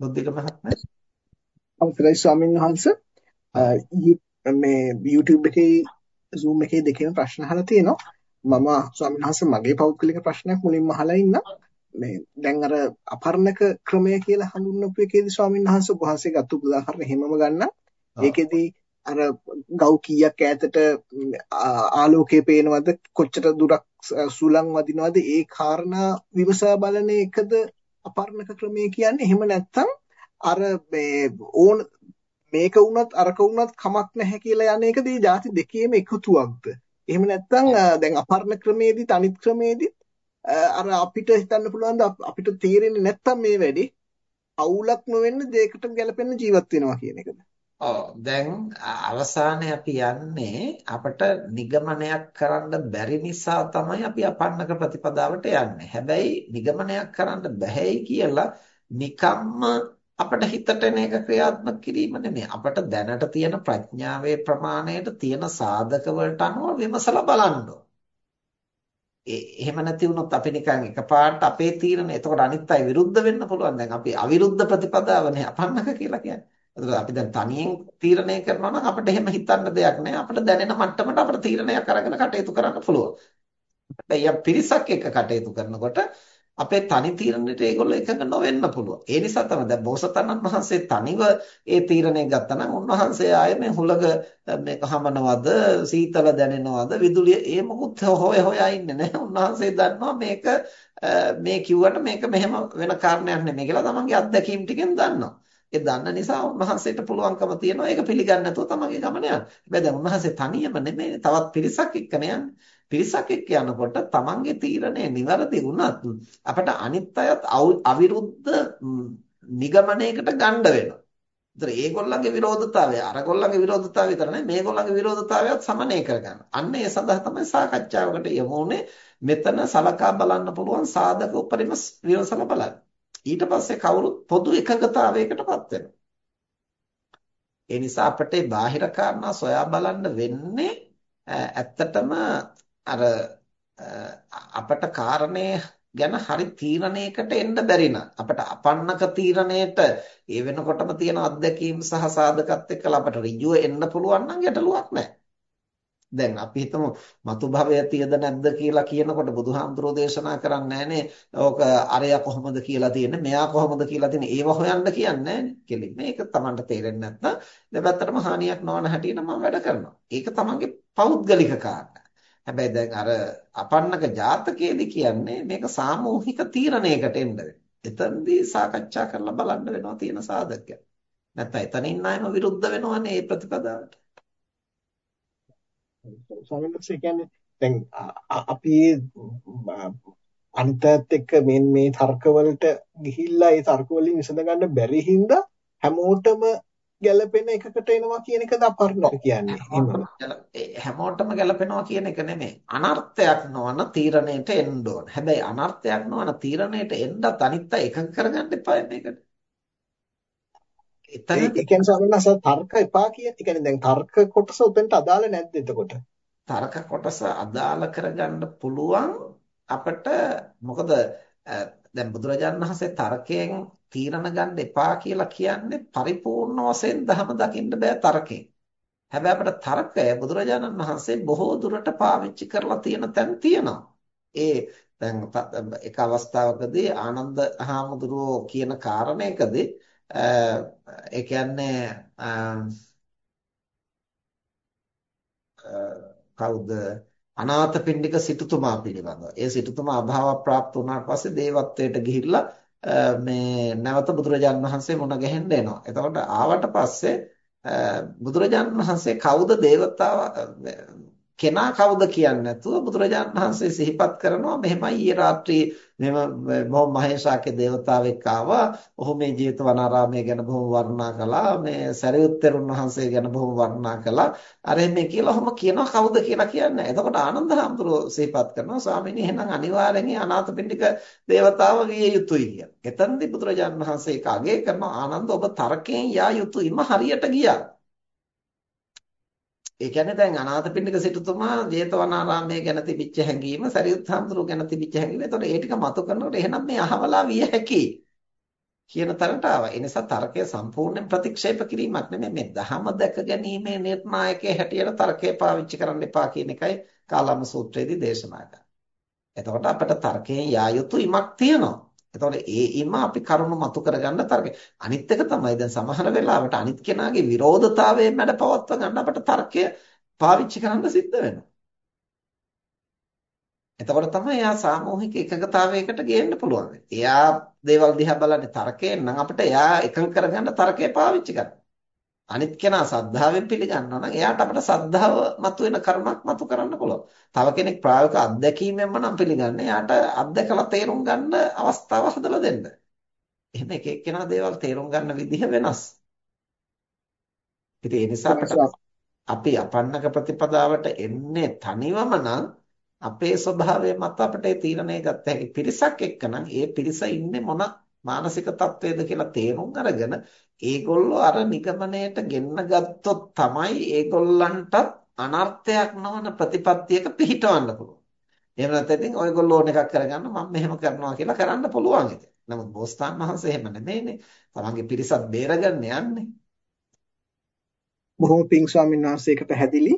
බුද්ධික මහත්මයා. අවසරයි ස්වාමීන් වහන්ස මේ YouTube එකේ Zoom එකේ දෙකේම ප්‍රශ්න අහලා තියෙනවා. මම ස්වාමීන් වහන්සේ මගේ පෞද්ගලික ප්‍රශ්නයක් මුලින්ම අහලා ඉන්න. මේ දැන් අර අපර්ණක ක්‍රමය කියලා හඳුන්වපු එකේදී ස්වාමීන් වහන්සේ වහන්සේ ගත්ත උදාහරණ හැමම ගන්න. ඒකෙදී අර ගව් කීයක් ඈතට ආලෝකය පේනවද කොච්චර දුරක් සුළං වදිනවද ඒ කාරණා විමසා බලන එකද අපර්ණක ක්‍රමය කියන්නේ එහෙම නැත්නම් අර මේ ඕන මේක වුණත් අරක වුණත් කමක් නැහැ කියලා යන එකද මේ ಜಾති දෙකේම එකතුවක්ද? එහෙම නැත්නම් දැන් අපර්ණ ක්‍රමේදී තනිත් ක්‍රමේදී අර අපිට හිතන්න පුළුවන් අපිට තේරෙන්නේ නැත්නම් මේ වැඩි අවුලක් නොවෙන්න දෙයකට ගැලපෙන්න ජීවත් වෙනවා කියන එකද ඔව් දැන් අවසානයේ අපි යන්නේ අපිට නිගමනයක් කරන්න බැරි නිසා තමයි අපි අපන්නක ප්‍රතිපදාවට යන්නේ. හැබැයි නිගමනයක් කරන්න බැහැයි කියලා නිකම්ම අපිට හිතට එන එක ක්‍රියාත්මක කිරීම නෙමෙයි. අපිට දැනට තියෙන ප්‍රඥාවේ ප්‍රමාණයට තියෙන සාධක වලට අනුව විමසලා බලන්න එහෙම නැති වුණොත් අපි නිකන් එකපාරට අපේ තීරණ එතකොට අනිත් අය විරුද්ධ වෙන්න පුළුවන්. දැන් අපි අවිරුද්ධ ප්‍රතිපදාවනේ අපන්නක කියලා කියන්නේ. එතකොට අපි දැන් තනියෙන් තීරණය කරනවා නම් අපිට එහෙම හිතන්න දෙයක් නැහැ. අපිට දැනෙන මට්ටමට අපිට තීරණයක් අරගෙන කටයුතු කරන්න පුළුවන්. හැබැයි යම් පිරිසක් එක්ක කටයුතු කරනකොට අපේ තනි තීරණයට ඒගොල්ලෝ එකඟ නොවෙන්න පුළුවන්. ඒ නිසා තමයි දැන් බෝසතාණන් වහන්සේ තනිව ඒ තීරණය ගත්තා නම් උන්වහන්සේ ආයේ මේ හුලග මේක හමනවද සීතල දැනෙනවද විදුලිය ඒ මොකුත් හොය හොයා ඉන්නේ නැහැ. උන්වහන්සේ දන්නවා මේක මේ කිව්වට මේක මෙහෙම වෙන කාරණයක් නෙමෙයි කියලා තමන්ගේ අත්දැකීම් ටිකෙන් දන්නවා. ඒ දන්න නිසා උන්වහන්සේට පුළුවන්කම තියෙනවා ඒක පිළිගන්න නැතුව තමන්ගේ ගමන යන්න. හැබැයි දැන් උන්වහන්සේ තනියම නෙමෙයි තවත් පිරිසක් එක්කනේ යන්නේ. පිරිසක් එක්ක යනකොට තමන්ගේ තීරණය નિවරදි වුණත් අපට අනිත් අයත් අවිරුද්ධ නිගමනයකට ගන්න වෙනවා. ඒතර ඒගොල්ලන්ගේ විරෝධතාවය අරගොල්ලන්ගේ විරෝධතාවය විතර නෙමෙයි මේගොල්ලන්ගේ විරෝධතාවයත් සමනය කරගන්න. අන්න ඒ සඳහා තමයි සාකච්ඡාවකට යමු මෙතන සලකා බලන්න පුළුවන් සාධක උපරිම විමසලා බලන්න. ඊට පස්සේ කවුරුත් පොදු එකඟතාවයකටපත් වෙනවා. ඒ නිසා අපිට බාහිර කාරණා සොයා බලන්න වෙන්නේ ඇත්තටම අර අපට කාරණේ ගැන හරි තීරණයකට එන්න බැරි නම් අපට අපන්නක තීරණයට ඒ වෙනකොටම තියෙන අත්දැකීම් සහ සාධකත් එක්කලා අපට ඍජුව එන්න පුළුවන් නම් ගැටලුවක් නැහැ. දැන් අපි හිතමු මතු භවය තියද නැද්ද කියලා කියනකොට බුදුහාමුදුරෝ දේශනා කරන්නේ නැහනේ. ඕක අරයා කොහොමද කියලා තියෙන්නේ, මෙයා කොහොමද කියලා තියෙන්නේ. ඒව හොයන්න කියන්නේ නැහනේ. කෙලින් මේක Tamanට තේරෙන්නේ නැත්නම් දෙපැත්තටම හානියක් නොවන හැටියට මම වැඩ කරනවා. ඒක Tamanගේ පෞද්ගලික කාරණා. හැබැයි දැන් අර අපන්නක ජාතකයේදී කියන්නේ මේක සාමූහික තීරණයකට එන්න එතනදී සාකච්ඡා කරලා බලන්න වෙනවා තියෙන සාධක. නැත්නම් එතනින් ආයම විරුද්ධ වෙනවනේ මේ ප්‍රතිපදාවට. ස්වාමීන් වහන්සේ කියන්නේ දැන් අපි අනිතත් එක්ක මේ මේ තර්කවලට ගිහිල්ලා ඒ තර්ක වලින් විසඳ ගන්න බැරි හින්දා හැමෝටම ගැළපෙන එකකට එනවා කියන එකද අපර්ණක කියන්නේ. හැමෝටම ගැළපෙනවා කියන එක නෙමෙයි. අනර්ථයක් නොවන තීරණයට එන්න ඕන. හැබැයි අනර්ථයක් නොවන තීරණයට එන්නත් අනිත් අය එකඟ කරගන්න එපා මේකට. එතන ඒ කියන්නේ සමහරවිට තර්ක එපා කියන. ඒ කියන්නේ දැන් තර්ක කොටස උතෙන්ට අදාළ නැද්ද එතකොට? තර්ක කොටස අදාළ කරගන්න පුළුවන් අපිට මොකද දැන් බුදුරජාණන් වහන්සේ තර්කයෙන් තීරණ ගන්න එපා කියලා කියන්නේ පරිපූර්ණ වශයෙන් ධම දකින්න බෑ තර්කයෙන්. හැබැයි අපිට තර්කය බුදුරජාණන් වහන්සේ බොහෝ දුරට පාවිච්චි කරලා තියෙන තැන් තියෙනවා. ඒ දැන් එක අවස්ථාවකදී ආනන්ද හාමුදුරුවෝ කියන කාරණයකදී ඒ කියන්නේ කවුද අනාථපිණ්ඩික සිටුතුමා පිළිබඳව. ඒ සිටුතුමා අභාව પ્રાપ્ત වුණාට පස්සේ දේවත්වයට ගිහිල්ලා මේ නැවත බුදුරජාන් වහන්සේ මුණ ගැහෙන්න එනවා. එතකොට ආවට පස්සේ බුදුරජාන් වහන්සේ කවුද දේවතාව කෙනා කවුද කියන්නේ නැතුව බුදුරජාණන් වහන්සේ සිහිපත් කරනවා මෙහෙමයි ඊයේ රාත්‍රියේ මෙහෙම බොහොම මහේශාක්‍ය දේවතාවෙක් ආවා. ඔහු මේ ජේතවනාරාමය ගැන බොහොම වර්ණනා කළා. මේ සරියුත් තෙරුන් වහන්සේ ගැන බොහොම වර්ණනා කළා. අර මේ කියලා ඔහොම කියනවා කවුද කියලා කියන්නේ. එතකොට ආනන්ද හැමතුරු සිහිපත් කරනවා ස්වාමීනි එහෙනම් අනිවාර්යෙන් අනාථපිණ්ඩික දේවතාව විය යුතුයි කියලා. එතනදී බුදුරජාණන් වහන්සේ ඒක අගය කරනවා ආනන්ද ඔබ තරකයෙන් යා යුතුයිම හරියට ගියා. ඒ කියන්නේ දැන් අනාථපිණ්ඩික සිටුතුමා ජේතවනාරාමයේ ගැන තිබිච්ච හැඟීම සරියුත් හාමුදුරුවෝ ගැන තිබිච්ච හැඟීම. එතකොට ඒ ටික මතු කරනකොට එහෙනම් මේ අහවලා විය හැකියි. කියන තරමට ආවා. ඒ නිසා තර්කය සම්පූර්ණයෙන් ප්‍රතික්ෂේප කිරීමක් නෙමෙයි මේ දහම දැක ගැනීමේ නිර්ණායකයේ හැටියට තර්කය පාවිච්චි කරන්න එපා කියන එකයි කාලම සූත්‍රයේදී දේශනා කරන්නේ. එතකොට අපිට තර්කයෙන් යා යුතු ඉමක් තියෙනවා. එතකොට ඒ ඉම අපි කරුණු මතු කරගන්න තර්කය. අනිත් එක තමයි දැන් සමහර වෙලාවට අනිත් කෙනාගේ විරෝධතාවයෙන් මැඩ පවත්ව ගන්න අපිට තර්කය පාවිච්චි කරන්න සිද්ධ වෙනවා. එතකොට තමයි එයා සාමූහික එකඟතාවයකට ගේන්න පුළුවන්. එයා දේවල් දිහා බලන්නේ තර්කයෙන් නම් අපිට එයා එකඟ කරගන්න තර්කය පාවිච්චි කරන්න. අනිත් කෙනා සද්ධාවෙන් පිළිගන්නවා නම් එයාට අපිට සද්ධාව මතුවෙන කරුණක් මතු කරන්න පුළුවන්. තව කෙනෙක් ප්‍රායෝගික අත්දැකීමෙන්ම නම් පිළිගන්නේ එයාට අත්දැකලා තේරුම් ගන්න අවස්ථාව හදලා දෙන්න. එහෙනම් එක එක්කෙනා දේවල් තේරුම් ගන්න විදිහ වෙනස්. ඉතින් ඒ නිසා අපි අපන්නක ප්‍රතිපදාවට එන්නේ තනිවම නම් අපේ ස්වභාවය මත අපිට තීරණය ගත්ත හැකි පිරිසක් එක්කනම් ඒ පිරිස ඉන්නේ මොන මානසික තත්වයේද කියලා තේරුම් අරගෙන ඒගොල්ලෝ අර නිගමනයට ගෙන්න ගත්තොත් තමයි ඒගොල්ලන්ට අනර්ථයක් නොවන ප්‍රතිපත්තියක පිහිටවන්න පුළුවන්. එහෙම නැත්නම් ඉතින් ඔයගොල්ලෝ ඕන එකක් කරගන්න මම මෙහෙම කරනවා කියලා කරන්න පුළුවන් ඉතින්. නමුත් බෝසතාන් වහන්සේ එහෙම නෙමෙයිනේ. තමන්ගේ පිරිසත් බේරගන්න යන්නේ. බොහොම පිං ස්වාමීන් වහන්සේ ඒක පැහැදිලි.